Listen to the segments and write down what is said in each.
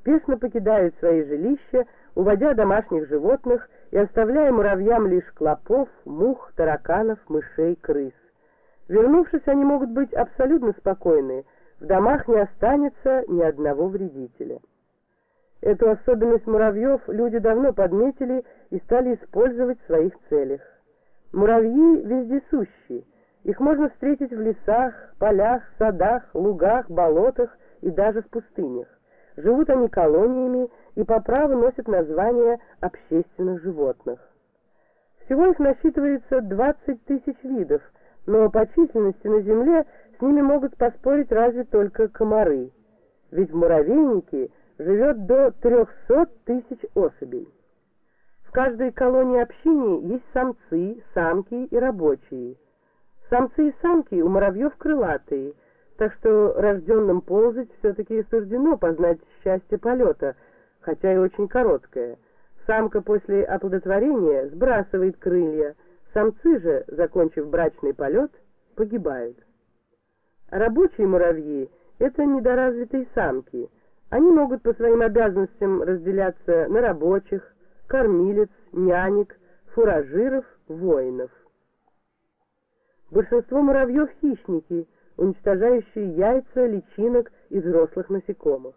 спешно покидают свои жилища, уводя домашних животных и оставляя муравьям лишь клопов, мух, тараканов, мышей, крыс. Вернувшись, они могут быть абсолютно спокойны, в домах не останется ни одного вредителя. Эту особенность муравьев люди давно подметили и стали использовать в своих целях. Муравьи вездесущие, их можно встретить в лесах, полях, садах, лугах, болотах и даже в пустынях. Живут они колониями и по праву носят название общественных животных. Всего их насчитывается 20 тысяч видов, но по численности на Земле с ними могут поспорить разве только комары, ведь в муравейнике живет до 300 тысяч особей. В каждой колонии общине есть самцы, самки и рабочие. Самцы и самки у муравьев крылатые, так что рожденным ползать все-таки суждено познать счастье полета, хотя и очень короткое. Самка после оплодотворения сбрасывает крылья, самцы же, закончив брачный полет, погибают. Рабочие муравьи – это недоразвитые самки. Они могут по своим обязанностям разделяться на рабочих, кормилец, нянек, фуражиров, воинов. Большинство муравьев – хищники, уничтожающие яйца, личинок и взрослых насекомых.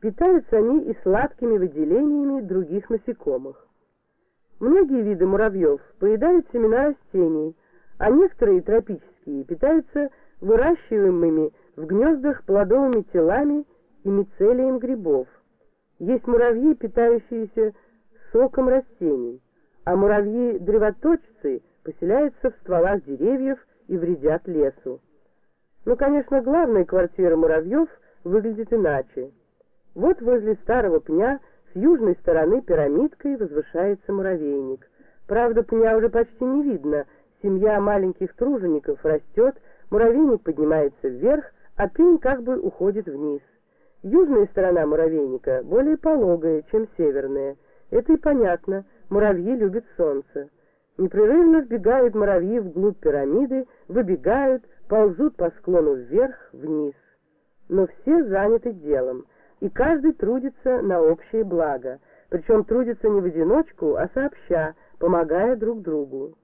Питаются они и сладкими выделениями других насекомых. Многие виды муравьев поедают семена растений, а некоторые тропические питаются выращиваемыми в гнездах плодовыми телами и мицелием грибов. Есть муравьи, питающиеся соком растений, а муравьи-древоточцы поселяются в стволах деревьев и вредят лесу. Но, конечно, главная квартира муравьев выглядит иначе. Вот возле старого пня с южной стороны пирамидкой возвышается муравейник. Правда, пня уже почти не видно, семья маленьких тружеников растет, муравейник поднимается вверх, а пень как бы уходит вниз. Южная сторона муравейника более пологая, чем северная. Это и понятно, муравьи любят солнце. Непрерывно сбегают муравьи вглубь пирамиды, выбегают, ползут по склону вверх, вниз. Но все заняты делом, и каждый трудится на общее благо, причем трудится не в одиночку, а сообща, помогая друг другу.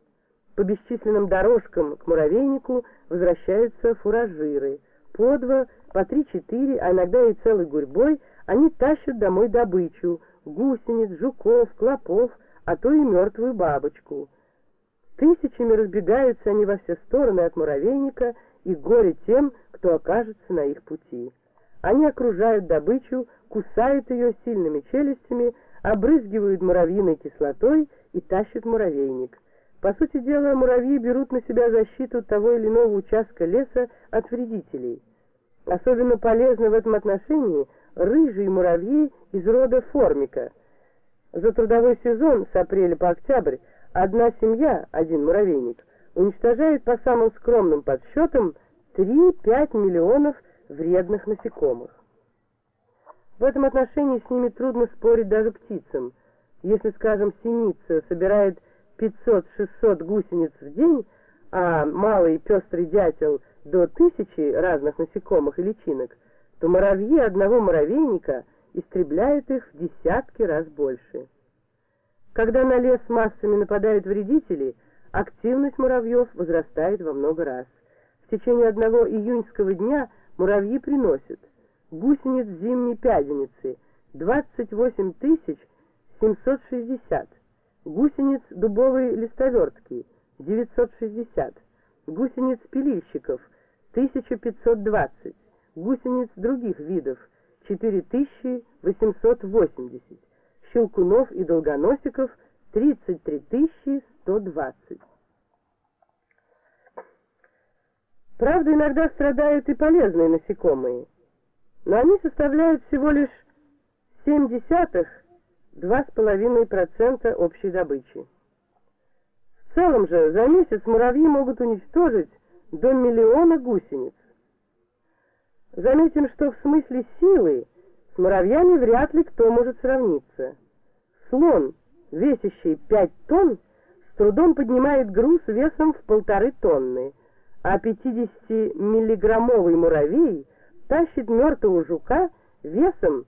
По бесчисленным дорожкам к муравейнику возвращаются фуражиры. По два, по три-четыре, а иногда и целой гурьбой они тащат домой добычу — гусениц, жуков, клопов, а то и мертвую бабочку. Тысячами разбегаются они во все стороны от муравейника, и горе тем, кто окажется на их пути. Они окружают добычу, кусают ее сильными челюстями, обрызгивают муравьиной кислотой и тащат муравейник. По сути дела, муравьи берут на себя защиту того или иного участка леса от вредителей. Особенно полезны в этом отношении рыжие муравьи из рода формика. За трудовой сезон с апреля по октябрь одна семья, один муравейник, уничтожает по самым скромным подсчетам 3-5 миллионов вредных насекомых. В этом отношении с ними трудно спорить даже птицам. Если, скажем, синица собирает 500-600 гусениц в день, а малый пестрый дятел до тысячи разных насекомых и личинок, то муравьи одного муравейника истребляют их в десятки раз больше. Когда на лес массами нападают вредители, активность муравьев возрастает во много раз. В течение одного июньского дня муравьи приносят гусениц зимней пяденицы 28 760, гусениц дубовой листовертки 960, гусениц пилильщиков 1520, гусениц других видов 4880, щелкунов и долгоносиков 33 120. Правда, иногда страдают и полезные насекомые, но они составляют всего лишь 7 десятых 2,5% общей добычи. В целом же за месяц муравьи могут уничтожить до миллиона гусениц. Заметим, что в смысле силы с муравьями вряд ли кто может сравниться. Слон, весящий 5 тонн, с трудом поднимает груз весом в полторы тонны, а 50-миллиграммовый муравей тащит мертвого жука весом